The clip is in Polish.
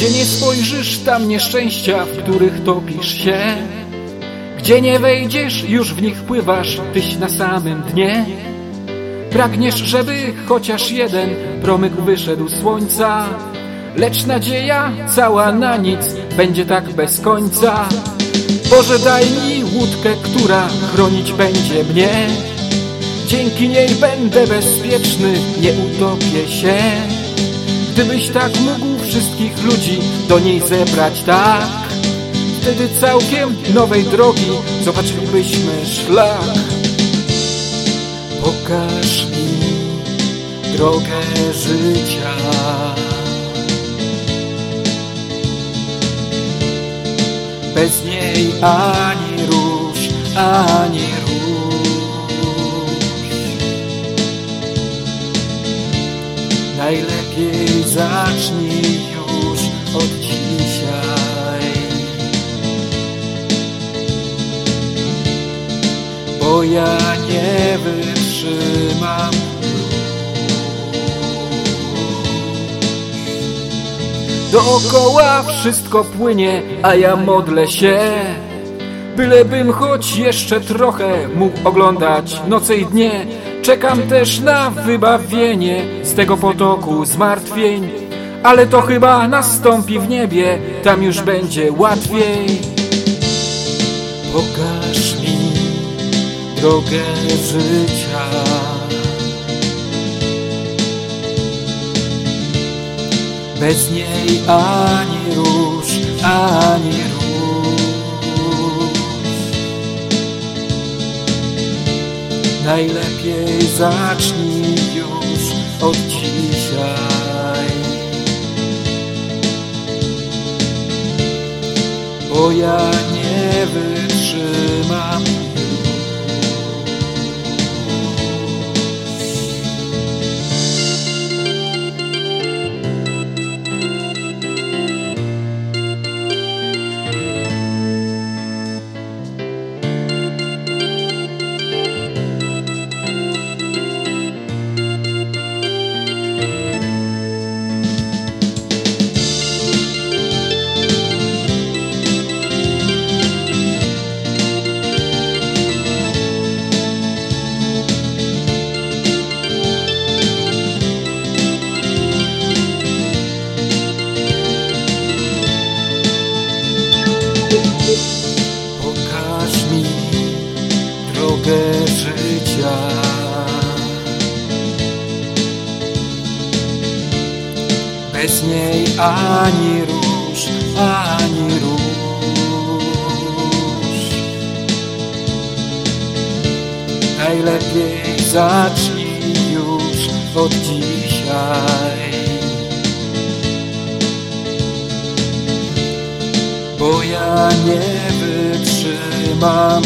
Gdzie nie spojrzysz, tam nieszczęścia, w których topisz się. Gdzie nie wejdziesz, już w nich pływasz, tyś na samym dnie. Pragniesz, żeby chociaż jeden promyk wyszedł słońca, lecz nadzieja cała na nic będzie tak bez końca. Boże daj mi łódkę, która chronić będzie mnie. Dzięki niej będę bezpieczny, nie utopię się. Gdybyś tak mógł wszystkich ludzi do niej zebrać tak, wtedy całkiem nowej drogi zobaczylibyśmy szlak. Pokaż mi drogę życia. Bez niej ani róż, ani róż. Najlepiej zacznij ja nie wytrzymam. Dookoła wszystko płynie, a ja modlę się Bylebym choć jeszcze trochę mógł oglądać noce i dnie. Czekam też na wybawienie z tego potoku zmartwień Ale to chyba nastąpi w niebie, tam już będzie łatwiej. Pokaż mi drogę życia. Bez niej ani róż, ani róż Najlepiej zacznij już od dzisiaj. Bo ja nie wytrzymam Pokaż mi drogę życia. Bez niej ani róż, ani róż. Najlepiej zacznij już od dzisiaj. Ja nie wytrzymam